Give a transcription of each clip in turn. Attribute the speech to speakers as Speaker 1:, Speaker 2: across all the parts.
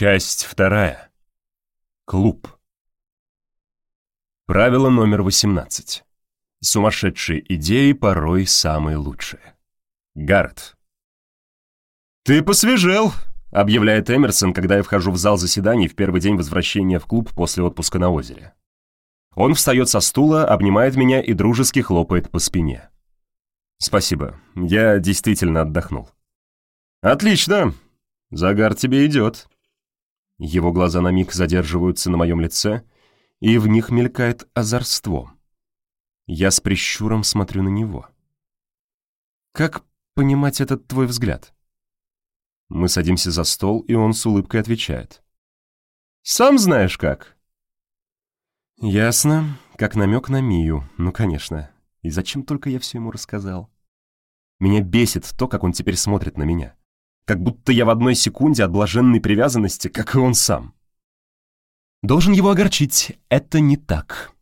Speaker 1: Часть вторая. Клуб. Правило номер 18. Сумасшедшие идеи порой самые лучшие. Гаррет. «Ты посвежел!» — объявляет Эмерсон, когда я вхожу в зал заседаний в первый день возвращения в клуб после отпуска на озере. Он встает со стула, обнимает меня и дружески хлопает по спине. «Спасибо, я действительно отдохнул». «Отлично! Загар тебе идет!» Его глаза на миг задерживаются на моем лице, и в них мелькает озорство. Я с прищуром смотрю на него. «Как понимать этот твой взгляд?» Мы садимся за стол, и он с улыбкой отвечает. «Сам знаешь как». «Ясно, как намек на Мию, ну, конечно. И зачем только я все ему рассказал?» Меня бесит то, как он теперь смотрит на меня как будто я в одной секунде от блаженной привязанности, как и он сам. Должен его огорчить, это не так.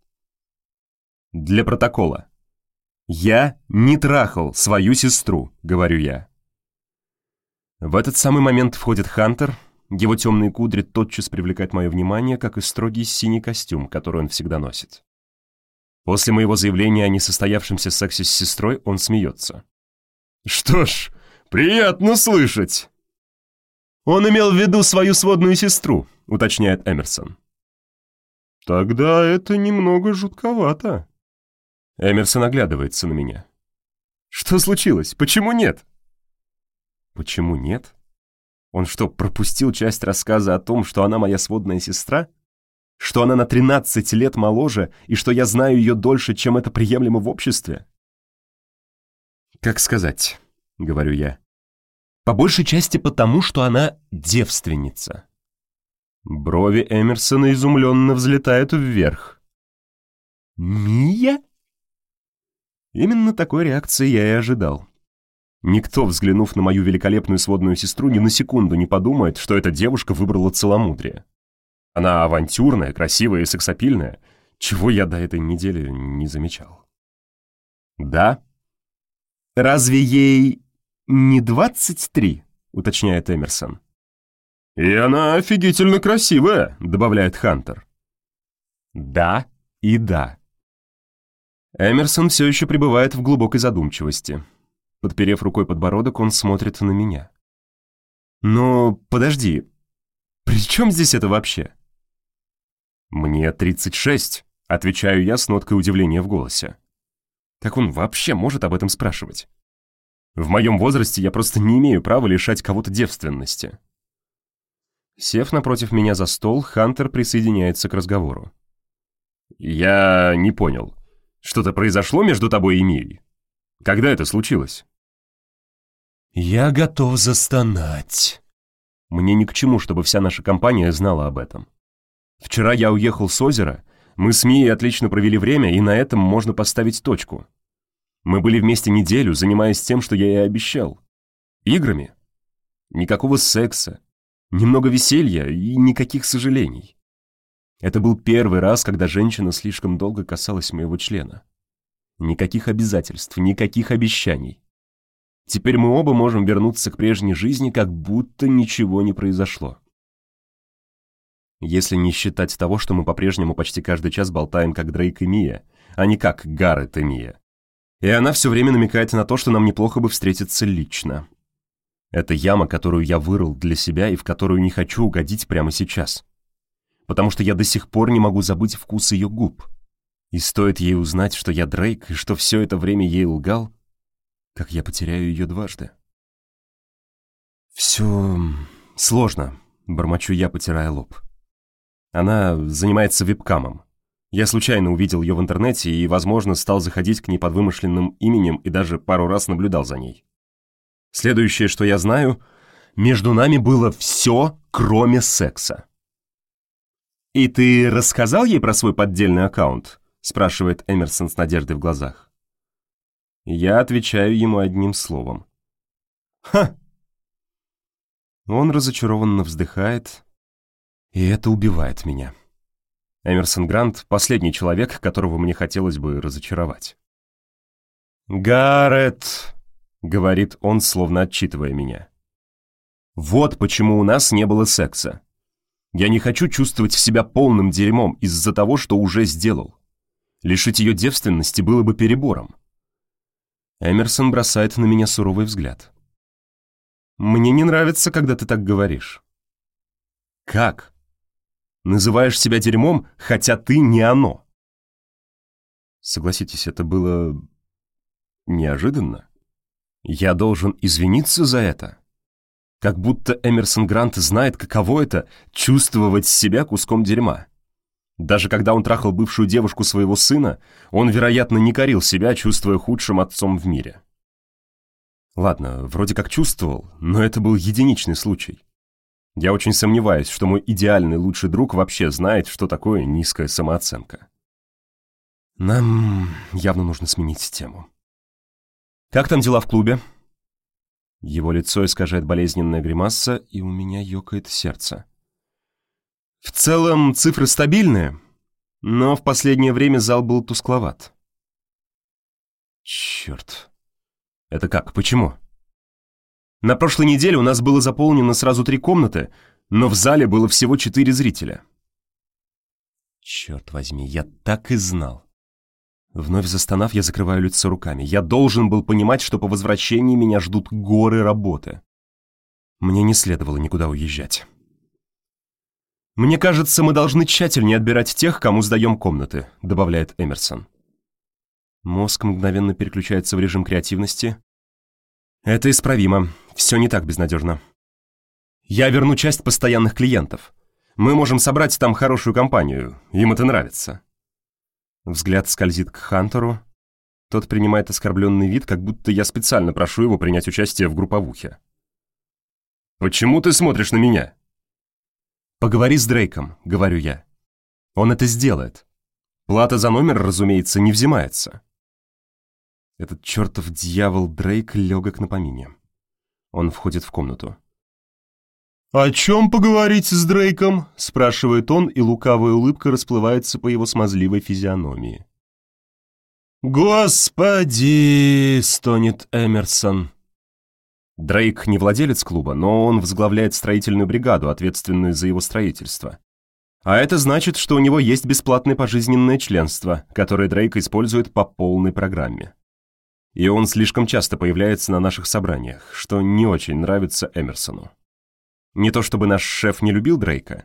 Speaker 1: Для протокола. Я не трахал свою сестру, говорю я. В этот самый момент входит Хантер, его темные кудри тотчас привлекают мое внимание, как и строгий синий костюм, который он всегда носит. После моего заявления о несостоявшемся сексе с сестрой он смеется. «Что ж, «Приятно слышать!» «Он имел в виду свою сводную сестру», — уточняет Эмерсон. «Тогда это немного жутковато». Эмерсон оглядывается на меня. «Что случилось? Почему нет?» «Почему нет? Он что, пропустил часть рассказа о том, что она моя сводная сестра? Что она на 13 лет моложе и что я знаю ее дольше, чем это приемлемо в обществе?» «Как сказать?» — говорю я. «По большей части потому, что она девственница». Брови Эмерсона изумленно взлетают вверх. «Мия?» Именно такой реакции я и ожидал. Никто, взглянув на мою великолепную сводную сестру, ни на секунду не подумает, что эта девушка выбрала целомудрие. Она авантюрная, красивая и сексапильная, чего я до этой недели не замечал. Да? Разве ей «Не двадцать три», — уточняет Эмерсон. «И она офигительно красивая», — добавляет Хантер. «Да и да». Эмерсон все еще пребывает в глубокой задумчивости. Подперев рукой подбородок, он смотрит на меня. «Но подожди, при чем здесь это вообще?» «Мне тридцать шесть», — отвечаю я с ноткой удивления в голосе. Как он вообще может об этом спрашивать? В моем возрасте я просто не имею права лишать кого-то девственности. Сев напротив меня за стол, Хантер присоединяется к разговору. «Я не понял. Что-то произошло между тобой и Мией? Когда это случилось?» «Я готов застонать». Мне ни к чему, чтобы вся наша компания знала об этом. Вчера я уехал с озера, мы с Мией отлично провели время, и на этом можно поставить точку. Мы были вместе неделю, занимаясь тем, что я и обещал. Играми. Никакого секса. Немного веселья и никаких сожалений. Это был первый раз, когда женщина слишком долго касалась моего члена. Никаких обязательств, никаких обещаний. Теперь мы оба можем вернуться к прежней жизни, как будто ничего не произошло. Если не считать того, что мы по-прежнему почти каждый час болтаем как Дрейк и Мия, а не как Гаррет и Мия. И она все время намекает на то, что нам неплохо бы встретиться лично. Это яма, которую я вырыл для себя и в которую не хочу угодить прямо сейчас. Потому что я до сих пор не могу забыть вкус ее губ. И стоит ей узнать, что я Дрейк, и что все это время ей лгал, как я потеряю ее дважды. «Все сложно», — бормочу я, потирая лоб. Она занимается вебкамом. Я случайно увидел ее в интернете и, возможно, стал заходить к ней под вымышленным именем и даже пару раз наблюдал за ней. Следующее, что я знаю, между нами было все, кроме секса. «И ты рассказал ей про свой поддельный аккаунт?» спрашивает Эмерсон с надеждой в глазах. Я отвечаю ему одним словом. «Ха!» Он разочарованно вздыхает, и это убивает меня. Эмерсон Грант — последний человек, которого мне хотелось бы разочаровать. «Гаррет!» — говорит он, словно отчитывая меня. «Вот почему у нас не было секса. Я не хочу чувствовать себя полным дерьмом из-за того, что уже сделал. Лишить ее девственности было бы перебором. Эмерсон бросает на меня суровый взгляд. «Мне не нравится, когда ты так говоришь». «Как? Называешь себя дерьмом, хотя ты не оно». Согласитесь, это было... неожиданно. Я должен извиниться за это. Как будто Эмерсон Грант знает, каково это — чувствовать себя куском дерьма. Даже когда он трахал бывшую девушку своего сына, он, вероятно, не корил себя, чувствуя худшим отцом в мире. Ладно, вроде как чувствовал, но это был единичный случай. Я очень сомневаюсь, что мой идеальный лучший друг вообще знает, что такое низкая самооценка. Нам явно нужно сменить тему. «Как там дела в клубе?» Его лицо искажает болезненная гримаса, и у меня ёкает сердце. В целом цифры стабильные, но в последнее время зал был тускловат. Черт. Это как? Почему? На прошлой неделе у нас было заполнено сразу три комнаты, но в зале было всего четыре зрителя. Черт возьми, я так и знал. Вновь застонав, я закрываю лицо руками. Я должен был понимать, что по возвращении меня ждут горы работы. Мне не следовало никуда уезжать. «Мне кажется, мы должны тщательнее отбирать тех, кому сдаем комнаты», — добавляет Эмерсон. Мозг мгновенно переключается в режим креативности. «Это исправимо. Все не так безнадежно. Я верну часть постоянных клиентов. Мы можем собрать там хорошую компанию. Им это нравится». Взгляд скользит к Хантеру. Тот принимает оскорбленный вид, как будто я специально прошу его принять участие в групповухе. «Почему ты смотришь на меня?» «Поговори с Дрейком», — говорю я. «Он это сделает. Плата за номер, разумеется, не взимается». Этот чертов дьявол Дрейк легок на помине. Он входит в комнату. «О чем поговорить с Дрейком?» — спрашивает он, и лукавая улыбка расплывается по его смазливой физиономии. «Господи!» — стонет Эмерсон. Дрейк не владелец клуба, но он возглавляет строительную бригаду, ответственную за его строительство. А это значит, что у него есть бесплатное пожизненное членство, которое Дрейк использует по полной программе. И он слишком часто появляется на наших собраниях, что не очень нравится Эмерсону. Не то чтобы наш шеф не любил Дрейка,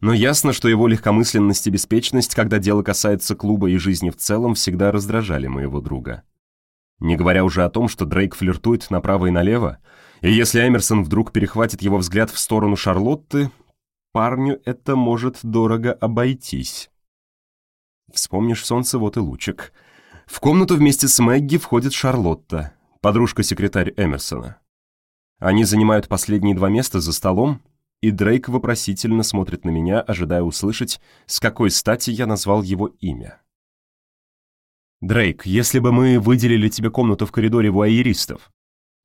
Speaker 1: но ясно, что его легкомысленность и беспечность, когда дело касается клуба и жизни в целом, всегда раздражали моего друга. Не говоря уже о том, что Дрейк флиртует направо и налево, и если Эмерсон вдруг перехватит его взгляд в сторону Шарлотты, парню это может дорого обойтись. Вспомнишь солнце, вот и лучик. В комнату вместе с Мэгги входит Шарлотта, подружка-секретарь Эмерсона. Они занимают последние два места за столом, и Дрейк вопросительно смотрит на меня, ожидая услышать, с какой стати я назвал его имя. «Дрейк, если бы мы выделили тебе комнату в коридоре вуайеристов,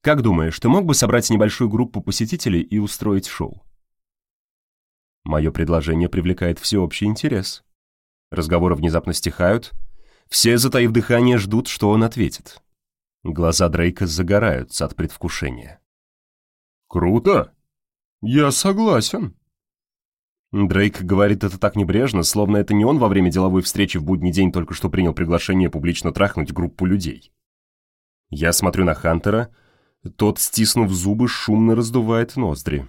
Speaker 1: как думаешь, ты мог бы собрать небольшую группу посетителей и устроить шоу?» Мое предложение привлекает всеобщий интерес. Разговоры внезапно стихают. Все, затаив дыхание, ждут, что он ответит. Глаза Дрейка загораются от предвкушения. «Круто! Я согласен!» Дрейк говорит это так небрежно, словно это не он во время деловой встречи в будний день только что принял приглашение публично трахнуть группу людей. Я смотрю на Хантера, тот, стиснув зубы, шумно раздувает ноздри.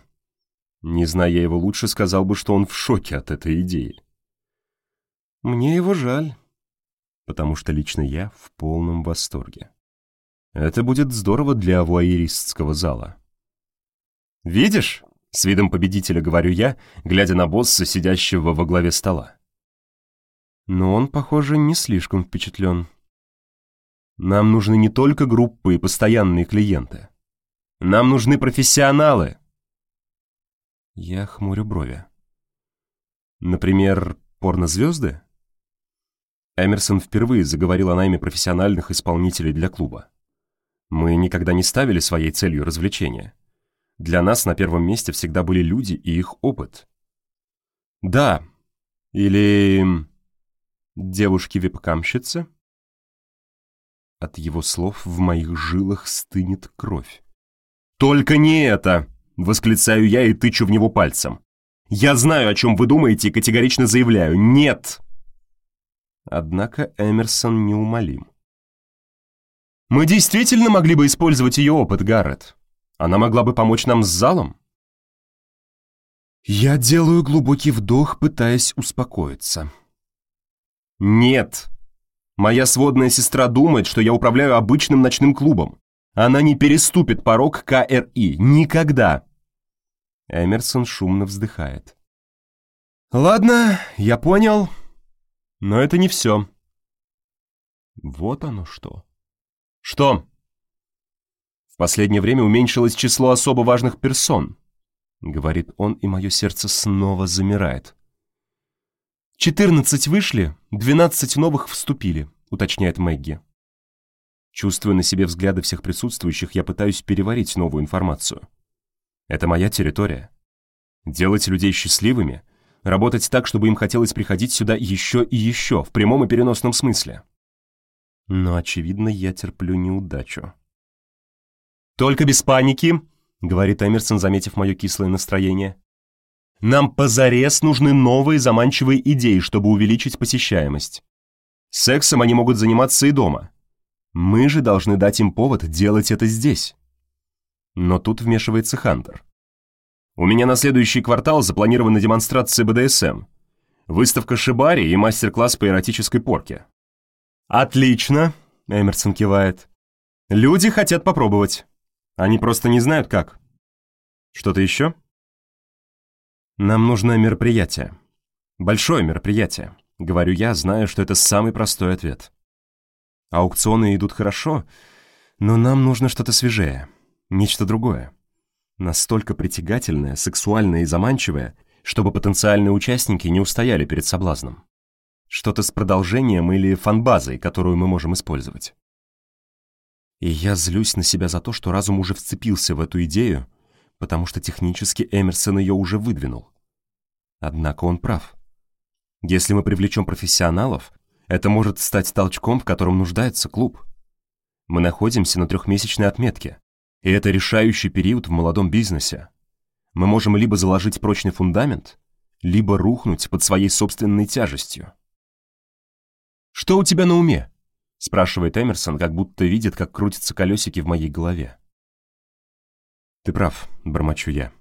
Speaker 1: Не зная я его лучше, сказал бы, что он в шоке от этой идеи. Мне его жаль, потому что лично я в полном восторге. Это будет здорово для вуайеристского зала. «Видишь?» — с видом победителя говорю я, глядя на босса, сидящего во главе стола. Но он, похоже, не слишком впечатлен. Нам нужны не только группы и постоянные клиенты. Нам нужны профессионалы. Я хмурю брови. Например, порнозвезды? Эмерсон впервые заговорил о найме профессиональных исполнителей для клуба. Мы никогда не ставили своей целью развлечения. Для нас на первом месте всегда были люди и их опыт. Да, или девушки-випкамщицы? От его слов в моих жилах стынет кровь. «Только не это!» — восклицаю я и тычу в него пальцем. Я знаю, о чем вы думаете, и категорично заявляю «нет». Однако Эмерсон неумолим. Мы действительно могли бы использовать ее опыт, Гаррет. Она могла бы помочь нам с залом. Я делаю глубокий вдох, пытаясь успокоиться. Нет. Моя сводная сестра думает, что я управляю обычным ночным клубом. Она не переступит порог КРИ. Никогда. Эмерсон шумно вздыхает. Ладно, я понял. Но это не все. Вот оно что. Что? В последнее время уменьшилось число особо важных персон, говорит он, и мое сердце снова замирает. «Четырнадцать вышли, двенадцать новых вступили», — уточняет Мэгги. Чувствуя на себе взгляды всех присутствующих, я пытаюсь переварить новую информацию. Это моя территория. Делать людей счастливыми, работать так, чтобы им хотелось приходить сюда еще и еще, в прямом и переносном смысле. Но, очевидно, я терплю неудачу. «Только без паники», — говорит Эмерсон, заметив мое кислое настроение. «Нам позарез нужны новые заманчивые идеи, чтобы увеличить посещаемость. Сексом они могут заниматься и дома. Мы же должны дать им повод делать это здесь». Но тут вмешивается Хантер. «У меня на следующий квартал запланирована демонстрация БДСМ, выставка шибари и мастер-класс по эротической порке. «Отлично», — Эмерсон кивает. «Люди хотят попробовать. Они просто не знают, как. Что-то еще?» «Нам нужно мероприятие. Большое мероприятие», — говорю я, зная, что это самый простой ответ. Аукционы идут хорошо, но нам нужно что-то свежее, нечто другое. Настолько притягательное, сексуальное и заманчивое, чтобы потенциальные участники не устояли перед соблазном. Что-то с продолжением или фанбазой, которую мы можем использовать. И я злюсь на себя за то, что разум уже вцепился в эту идею, потому что технически Эмерсон ее уже выдвинул. Однако он прав. Если мы привлечем профессионалов, это может стать толчком, в котором нуждается клуб. Мы находимся на трехмесячной отметке, и это решающий период в молодом бизнесе. Мы можем либо заложить прочный фундамент, либо рухнуть под своей собственной тяжестью. «Что у тебя на уме?» — спрашивает Эмерсон, как будто видит, как крутятся колесики в моей голове. «Ты прав», — бормочу я.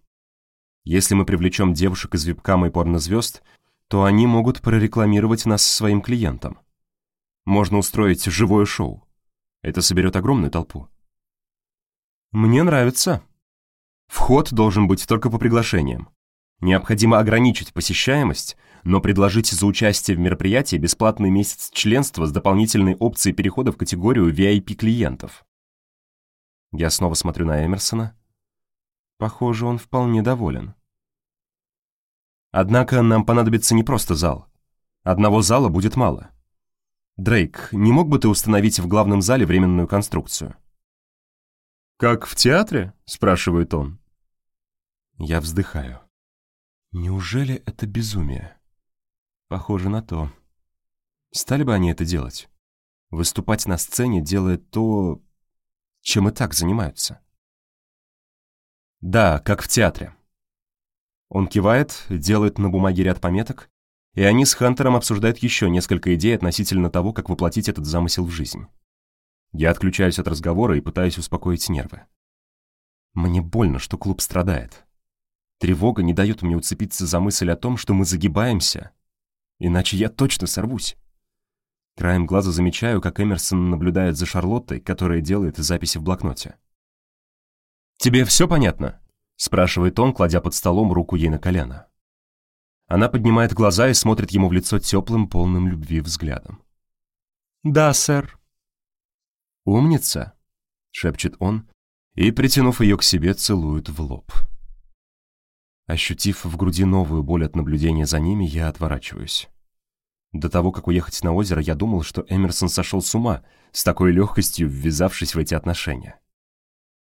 Speaker 1: «Если мы привлечем девушек из вебкама и порнозвезд, то они могут прорекламировать нас своим клиентам. Можно устроить живое шоу. Это соберет огромную толпу». «Мне нравится. Вход должен быть только по приглашениям. Необходимо ограничить посещаемость, но предложить за участие в мероприятии бесплатный месяц членства с дополнительной опцией перехода в категорию VIP-клиентов. Я снова смотрю на Эмерсона. Похоже, он вполне доволен. Однако нам понадобится не просто зал. Одного зала будет мало. Дрейк, не мог бы ты установить в главном зале временную конструкцию? «Как в театре?» — спрашивает он. Я вздыхаю. Неужели это безумие? Похоже на то. Стали бы они это делать? Выступать на сцене, делая то, чем и так занимаются? Да, как в театре. Он кивает, делает на бумаге ряд пометок, и они с Хантером обсуждают еще несколько идей относительно того, как воплотить этот замысел в жизнь. Я отключаюсь от разговора и пытаюсь успокоить нервы. Мне больно, что клуб страдает. Тревога не дает мне уцепиться за мысль о том, что мы загибаемся, иначе я точно сорвусь. Краем глаза замечаю, как Эмерсон наблюдает за Шарлоттой, которая делает записи в блокноте. «Тебе все понятно?» — спрашивает он, кладя под столом руку ей на колено. Она поднимает глаза и смотрит ему в лицо теплым, полным любви взглядом. «Да, сэр». «Умница», — шепчет он, и, притянув ее к себе, целует в лоб. Ощутив в груди новую боль от наблюдения за ними, я отворачиваюсь. До того, как уехать на озеро, я думал, что Эмерсон сошел с ума, с такой легкостью ввязавшись в эти отношения.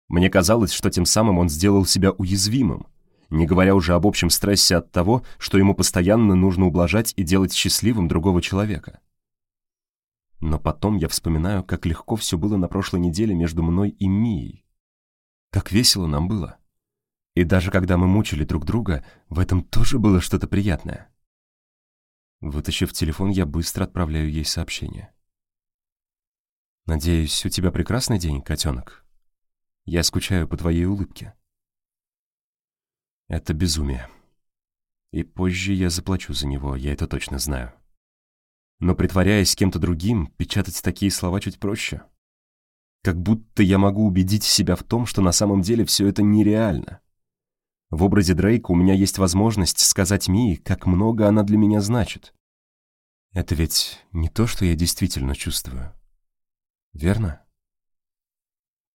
Speaker 1: Мне казалось, что тем самым он сделал себя уязвимым, не говоря уже об общем стрессе от того, что ему постоянно нужно ублажать и делать счастливым другого человека. Но потом я вспоминаю, как легко все было на прошлой неделе между мной и Мией. Как весело нам было. И даже когда мы мучили друг друга, в этом тоже было что-то приятное. Вытащив телефон, я быстро отправляю ей сообщение. «Надеюсь, у тебя прекрасный день, котенок. Я скучаю по твоей улыбке». Это безумие. И позже я заплачу за него, я это точно знаю. Но притворяясь кем-то другим, печатать такие слова чуть проще. Как будто я могу убедить себя в том, что на самом деле все это нереально. В образе Дрейка у меня есть возможность сказать Мии, как много она для меня значит. Это ведь не то, что я действительно чувствую. Верно?